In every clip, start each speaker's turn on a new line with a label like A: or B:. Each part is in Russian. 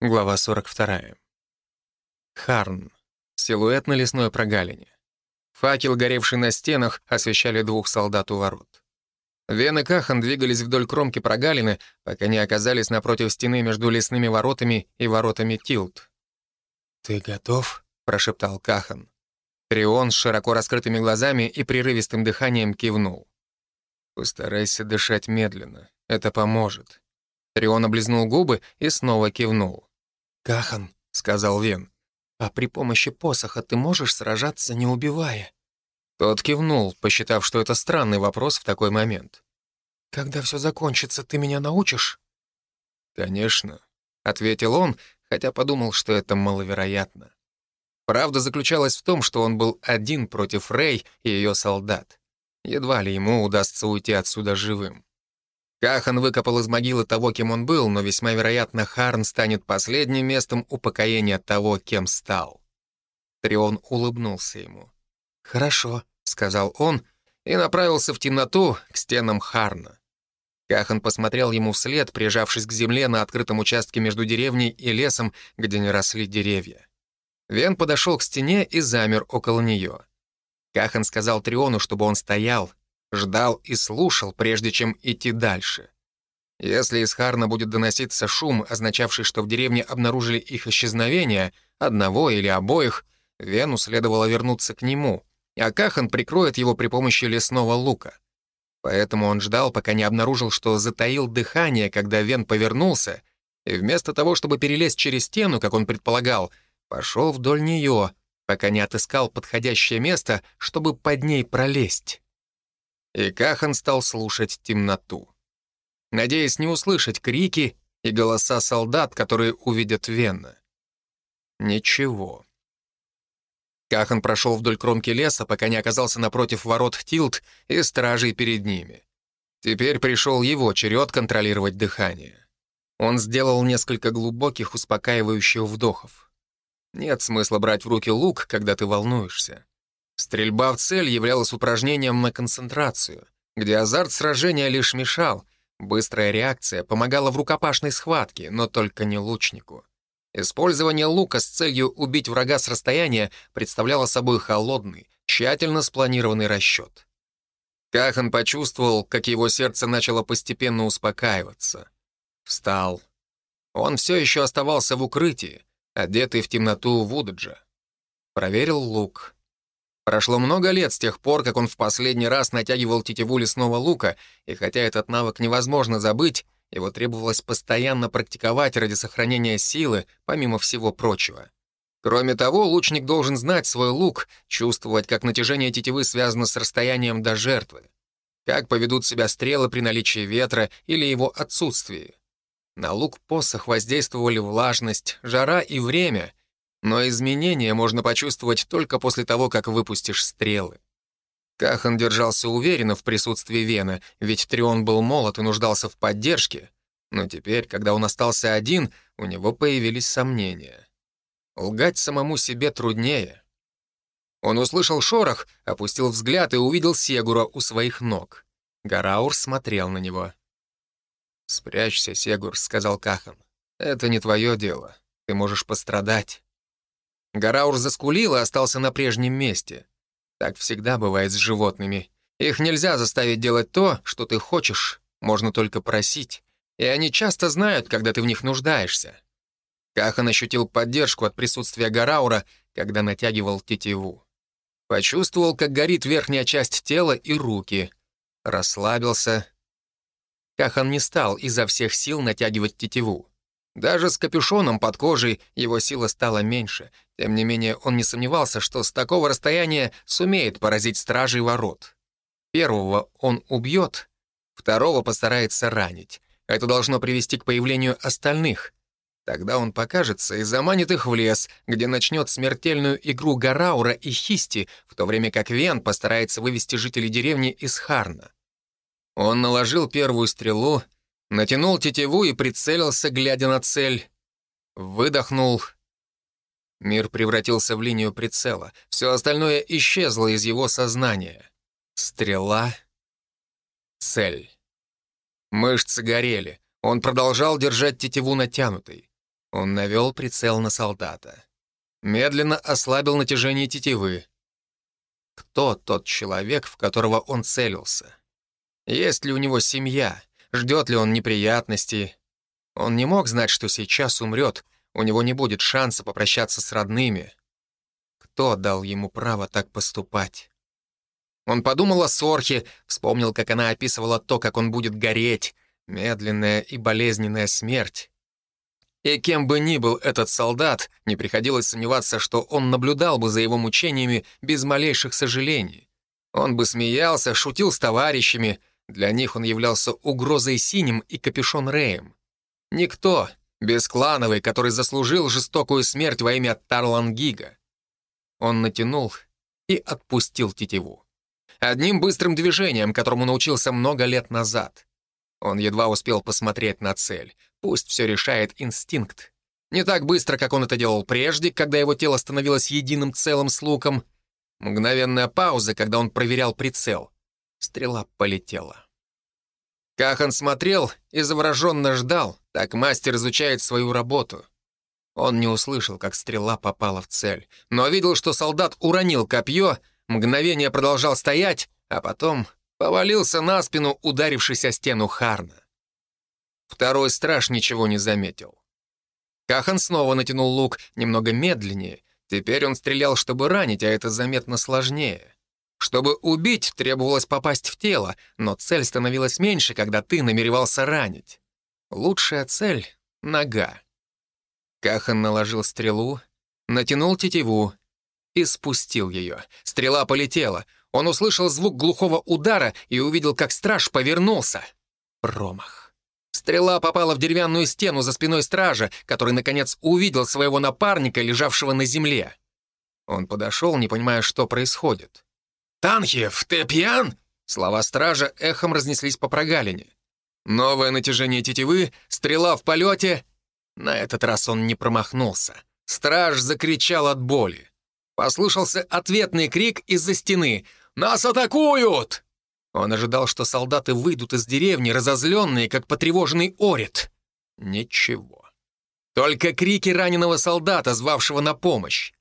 A: Глава 42. Харн. Силуэт на лесной прогалине. Факел, горевший на стенах, освещали двух солдат у ворот. Вен и Кахан двигались вдоль кромки прогалины, пока не оказались напротив стены между лесными воротами и воротами Тилт.
B: «Ты готов?»
A: — прошептал Кахан. Трион с широко раскрытыми глазами и прерывистым дыханием кивнул. «Постарайся дышать медленно. Это поможет». Трион облизнул губы и снова кивнул.
B: «Кахан», —
A: сказал Вен, —
B: «а при помощи посоха ты можешь сражаться, не убивая?»
A: Тот кивнул, посчитав, что это странный вопрос в такой момент.
B: «Когда все закончится, ты меня научишь?»
A: «Конечно», — ответил он, хотя подумал, что это маловероятно. Правда заключалась в том, что он был один против Рэй и ее солдат. Едва ли ему удастся уйти отсюда живым. Кахан выкопал из могилы того, кем он был, но весьма вероятно, Харн станет последним местом упокоения того, кем стал. Трион улыбнулся ему.
B: «Хорошо», —
A: сказал он, и направился в темноту к стенам Харна. Кахан посмотрел ему вслед, прижавшись к земле на открытом участке между деревней и лесом, где не росли деревья. Вен подошел к стене и замер около нее. Кахан сказал Триону, чтобы он стоял, ждал и слушал, прежде чем идти дальше. Если из Харна будет доноситься шум, означавший, что в деревне обнаружили их исчезновение, одного или обоих, Вену следовало вернуться к нему, а Кахан прикроет его при помощи лесного лука. Поэтому он ждал, пока не обнаружил, что затаил дыхание, когда Вен повернулся, и вместо того, чтобы перелезть через стену, как он предполагал, пошел вдоль нее, пока не отыскал подходящее место, чтобы под ней пролезть. И Кахан стал слушать темноту. Надеясь не услышать крики и голоса солдат, которые увидят Венна. Ничего. Кахан прошел вдоль кромки леса, пока не оказался напротив ворот Тилт и стражей перед ними. Теперь пришел его черед контролировать дыхание. Он сделал несколько глубоких, успокаивающих вдохов. Нет смысла брать в руки лук, когда ты волнуешься. Стрельба в цель являлась упражнением на концентрацию, где азарт сражения лишь мешал, быстрая реакция помогала в рукопашной схватке, но только не лучнику. Использование лука с целью убить врага с расстояния представляло собой холодный, тщательно спланированный расчет. Кахан почувствовал, как его сердце начало постепенно успокаиваться. Встал. Он все еще оставался в укрытии, одетый в темноту Вудаджа. Проверил лук. Прошло много лет с тех пор, как он в последний раз натягивал тетиву лесного лука, и хотя этот навык невозможно забыть, его требовалось постоянно практиковать ради сохранения силы, помимо всего прочего. Кроме того, лучник должен знать свой лук, чувствовать, как натяжение тетивы связано с расстоянием до жертвы, как поведут себя стрелы при наличии ветра или его отсутствии. На лук-посох воздействовали влажность, жара и время, но изменения можно почувствовать только после того, как выпустишь стрелы. Кахан держался уверенно в присутствии Вена, ведь Трион был молод и нуждался в поддержке, но теперь, когда он остался один, у него появились сомнения. Лгать самому себе труднее. Он услышал шорох, опустил взгляд и увидел Сегура у своих ног. Гараур смотрел на него. «Спрячься, Сегур», — сказал Кахан. «Это не твое дело. Ты можешь пострадать». Гараур заскулил и остался на прежнем месте. Так всегда бывает с животными. Их нельзя заставить делать то, что ты хочешь, можно только просить. И они часто знают, когда ты в них нуждаешься. Кахан ощутил поддержку от присутствия Гараура, когда натягивал тетиву. Почувствовал, как горит верхняя часть тела и руки. Расслабился Кахан не стал изо всех сил натягивать тетиву. Даже с капюшоном под кожей его сила стала меньше. Тем не менее, он не сомневался, что с такого расстояния сумеет поразить стражей ворот. Первого он убьет, второго постарается ранить. Это должно привести к появлению остальных. Тогда он покажется и заманит их в лес, где начнет смертельную игру Гараура и Хисти, в то время как Вен постарается вывести жителей деревни из Харна. Он наложил первую стрелу, натянул тетиву и прицелился, глядя на цель. Выдохнул. Мир превратился в линию прицела. Все остальное исчезло из его сознания. Стрела. Цель. Мышцы горели. Он продолжал держать тетиву натянутой. Он навел прицел на солдата. Медленно ослабил натяжение тетивы. Кто тот человек, в которого он целился? Есть ли у него семья? Ждет ли он неприятностей? Он не мог знать, что сейчас умрет, у него не будет шанса попрощаться с родными. Кто дал ему право так поступать? Он подумал о Сорхе, вспомнил, как она описывала то, как он будет гореть, медленная и болезненная смерть. И кем бы ни был этот солдат, не приходилось сомневаться, что он наблюдал бы за его мучениями без малейших сожалений. Он бы смеялся, шутил с товарищами, для них он являлся угрозой синим и капюшон Рэем. Никто, бесклановый, который заслужил жестокую смерть во имя Тарлангига. Он натянул и отпустил тетиву. Одним быстрым движением, которому научился много лет назад. Он едва успел посмотреть на цель. Пусть все решает инстинкт. Не так быстро, как он это делал прежде, когда его тело становилось единым целым с луком. Мгновенная пауза, когда он проверял прицел. Стрела полетела. Кахан смотрел и завороженно ждал, так мастер изучает свою работу. Он не услышал, как стрела попала в цель, но видел, что солдат уронил копье, мгновение продолжал стоять, а потом повалился на спину, ударившись о стену Харна. Второй страж ничего не заметил. Кахан снова натянул лук немного медленнее. Теперь он стрелял, чтобы ранить, а это заметно сложнее. Чтобы убить, требовалось попасть в тело, но цель становилась меньше, когда ты намеревался ранить. Лучшая цель — нога. Кахан наложил стрелу, натянул тетиву и спустил ее. Стрела полетела. Он услышал звук глухого удара и увидел, как страж повернулся. Промах. Стрела попала в деревянную стену за спиной стража, который, наконец, увидел своего напарника, лежавшего на земле. Он подошел, не понимая, что происходит. «Танхиев, ты пьян?» Слова стража эхом разнеслись по прогалине. Новое натяжение тетивы, стрела в полете. На этот раз он не промахнулся. Страж закричал от боли. Послышался ответный крик из-за стены. «Нас атакуют!» Он ожидал, что солдаты выйдут из деревни, разозленные, как потревоженный орит. Ничего. Только крики раненого солдата, звавшего на помощь.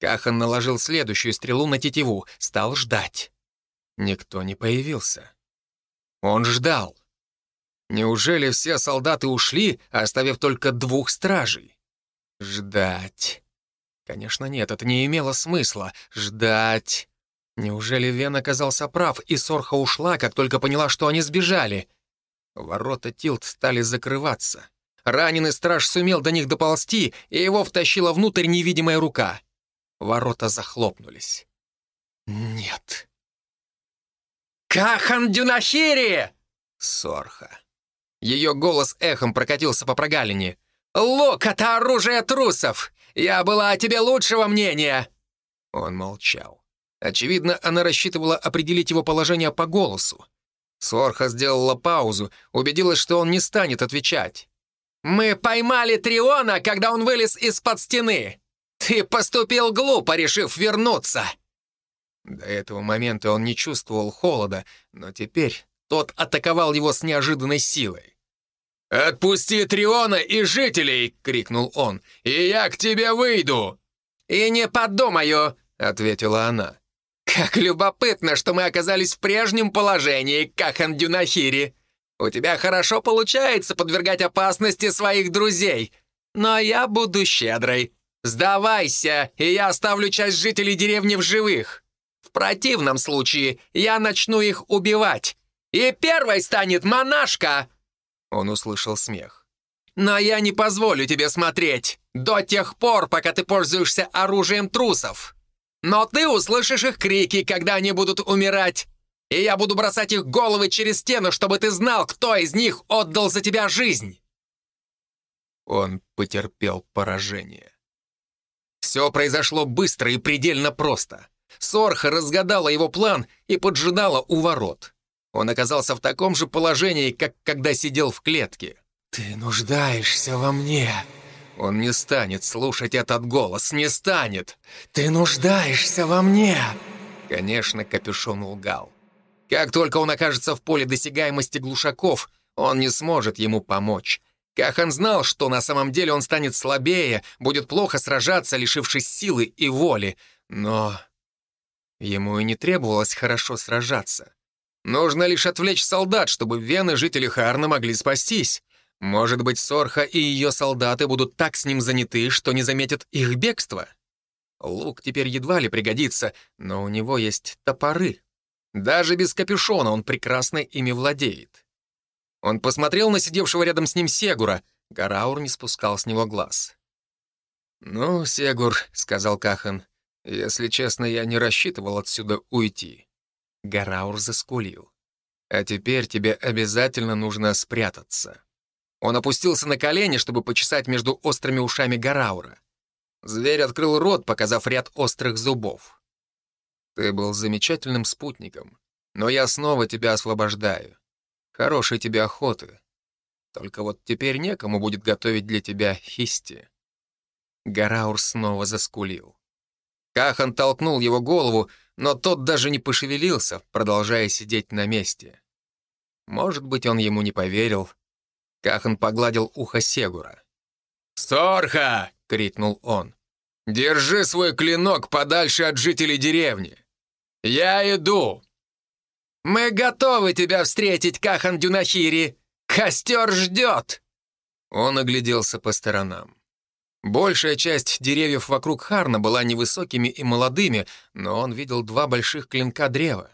A: Кахан наложил следующую стрелу на тетиву, стал ждать. Никто не появился. Он ждал. Неужели все солдаты ушли, оставив только двух стражей? Ждать. Конечно, нет, это не имело смысла. Ждать. Неужели Вен оказался прав, и Сорха ушла, как только поняла, что они сбежали? Ворота Тилт стали закрываться. Раненый страж сумел до них доползти, и его втащила внутрь невидимая рука. Ворота захлопнулись. Нет. «Кахан Дюнахири!» Сорха. Ее голос эхом прокатился по прогалине. «Лук — это оружие трусов! Я была о тебе лучшего мнения!» Он молчал. Очевидно, она рассчитывала определить его положение по голосу. Сорха сделала паузу, убедилась, что он не станет отвечать. «Мы поймали Триона, когда он вылез из-под стены. «Ты поступил глупо, решив вернуться!» До этого момента он не чувствовал холода, но теперь тот атаковал его с неожиданной силой. «Отпусти Триона и жителей!» — крикнул он. «И я к тебе выйду!» «И не подумаю!» — ответила она. «Как любопытно, что мы оказались в прежнем положении, Кахан Дюнахири! У тебя хорошо получается подвергать опасности своих друзей, но я буду щедрой. «Сдавайся, и я оставлю часть жителей деревни в живых. В противном случае я начну их убивать. И первой станет монашка!» Он услышал смех. «Но я не позволю тебе смотреть до тех пор, пока ты пользуешься оружием трусов. Но ты услышишь их крики, когда они будут умирать, и я буду бросать их головы через стену, чтобы ты знал, кто из них отдал за тебя жизнь!» Он потерпел поражение. Все произошло быстро и предельно просто. Сорха разгадала его план и поджидала у ворот. Он оказался в таком же положении, как когда сидел в клетке. «Ты нуждаешься во мне». Он не станет слушать этот голос, не станет. «Ты нуждаешься во мне». Конечно, капюшон лгал. Как только он окажется в поле досягаемости глушаков, он не сможет ему помочь. Кахан знал, что на самом деле он станет слабее, будет плохо сражаться, лишившись силы и воли. Но ему и не требовалось хорошо сражаться. Нужно лишь отвлечь солдат, чтобы вены жители Харна могли спастись. Может быть, Сорха и ее солдаты будут так с ним заняты, что не заметят их бегство. Лук теперь едва ли пригодится, но у него есть топоры. Даже без капюшона он прекрасно ими владеет. Он посмотрел на сидевшего рядом с ним Сегура. Гараур не спускал с него глаз. «Ну, Сегур», — сказал Кахан, — «если честно, я не рассчитывал отсюда уйти». Гараур заскулил. «А теперь тебе обязательно нужно спрятаться». Он опустился на колени, чтобы почесать между острыми ушами Гараура. Зверь открыл рот, показав ряд острых зубов. «Ты был замечательным спутником, но я снова тебя освобождаю. Хорошей тебе охоты. Только вот теперь некому будет готовить для тебя хисти». Гараур снова заскулил. Кахан толкнул его голову, но тот даже не пошевелился, продолжая сидеть на месте. Может быть, он ему не поверил, Кахан погладил ухо Сегура. «Сорха!» — крикнул он. «Держи свой клинок подальше от жителей деревни. Я иду!» «Мы готовы тебя встретить, Кахан Дюнахири! Костер ждет!» Он огляделся по сторонам. Большая часть деревьев вокруг Харна была невысокими и молодыми, но он видел два больших клинка древа.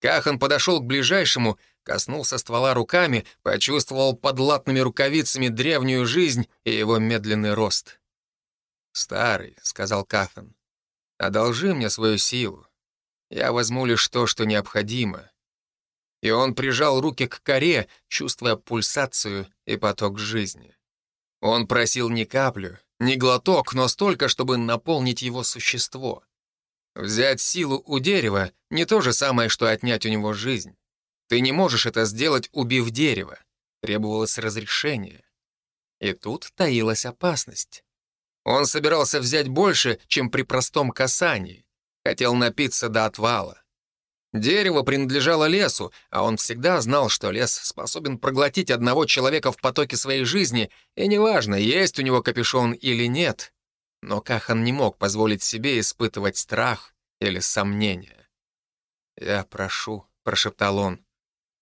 A: Кахан подошел к ближайшему коснулся ствола руками, почувствовал под латными рукавицами древнюю жизнь и его медленный рост. «Старый», — сказал Кафан, — «одолжи мне свою силу. Я возьму лишь то, что необходимо». И он прижал руки к коре, чувствуя пульсацию и поток жизни. Он просил не каплю, не глоток, но столько, чтобы наполнить его существо. Взять силу у дерева — не то же самое, что отнять у него жизнь. Ты не можешь это сделать, убив дерево. Требовалось разрешение. И тут таилась опасность. Он собирался взять больше, чем при простом касании. Хотел напиться до отвала. Дерево принадлежало лесу, а он всегда знал, что лес способен проглотить одного человека в потоке своей жизни, и неважно, есть у него капюшон или нет. Но Кахан не мог позволить себе испытывать страх или сомнение. «Я прошу», — прошептал он,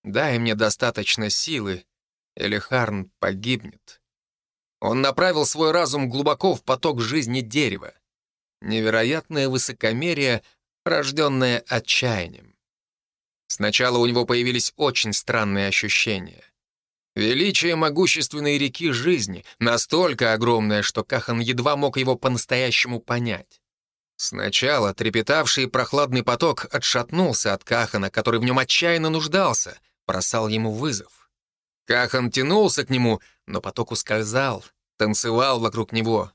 A: Дай мне достаточно силы, или Харн погибнет. Он направил свой разум глубоко в поток жизни дерева. Невероятное высокомерие, рожденное отчаянием. Сначала у него появились очень странные ощущения. Величие могущественной реки жизни, настолько огромное, что Кахан едва мог его по-настоящему понять. Сначала трепетавший прохладный поток отшатнулся от Кахана, который в нем отчаянно нуждался, бросал ему вызов. Кахан тянулся к нему, но поток ускользал, танцевал вокруг него.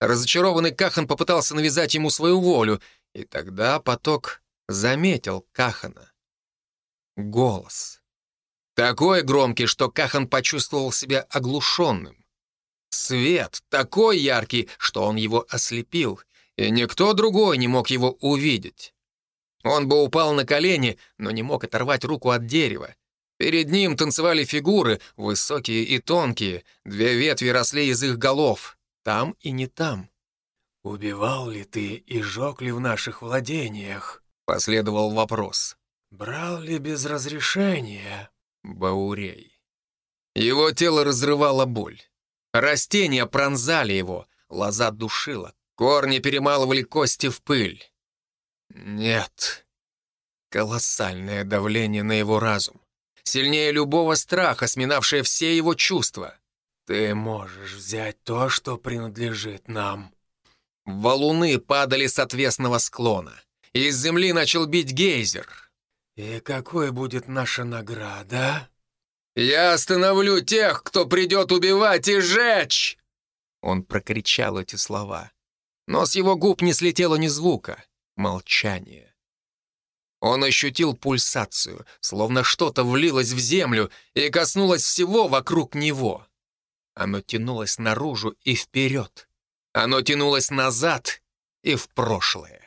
A: Разочарованный Кахан попытался навязать ему свою волю, и тогда поток заметил Кахана. Голос. Такой громкий, что Кахан почувствовал себя оглушенным. Свет такой яркий, что он его ослепил, и никто другой не мог его увидеть. Он бы упал на колени, но не мог оторвать руку от дерева. Перед ним танцевали фигуры, высокие и тонкие, две ветви росли из их голов, там и не там.
C: «Убивал ли ты и жег ли в наших владениях?»
A: — последовал вопрос.
C: «Брал ли без разрешения?»
A: Баурей. Его тело разрывало боль. Растения пронзали его, лоза душила, корни перемалывали кости в пыль. Нет. Колоссальное давление на его разум сильнее любого страха, сминавшее все его чувства.
C: «Ты можешь взять то, что принадлежит нам».
A: Валуны падали с отвесного склона. Из земли начал бить гейзер.
C: «И какой будет наша награда?»
A: «Я остановлю тех, кто придет убивать и жечь!» Он прокричал эти слова. Но с его губ не слетело ни звука. Молчание. Он ощутил пульсацию, словно что-то влилось в землю и коснулось всего вокруг него. Оно тянулось наружу и вперед. Оно тянулось назад и в прошлое.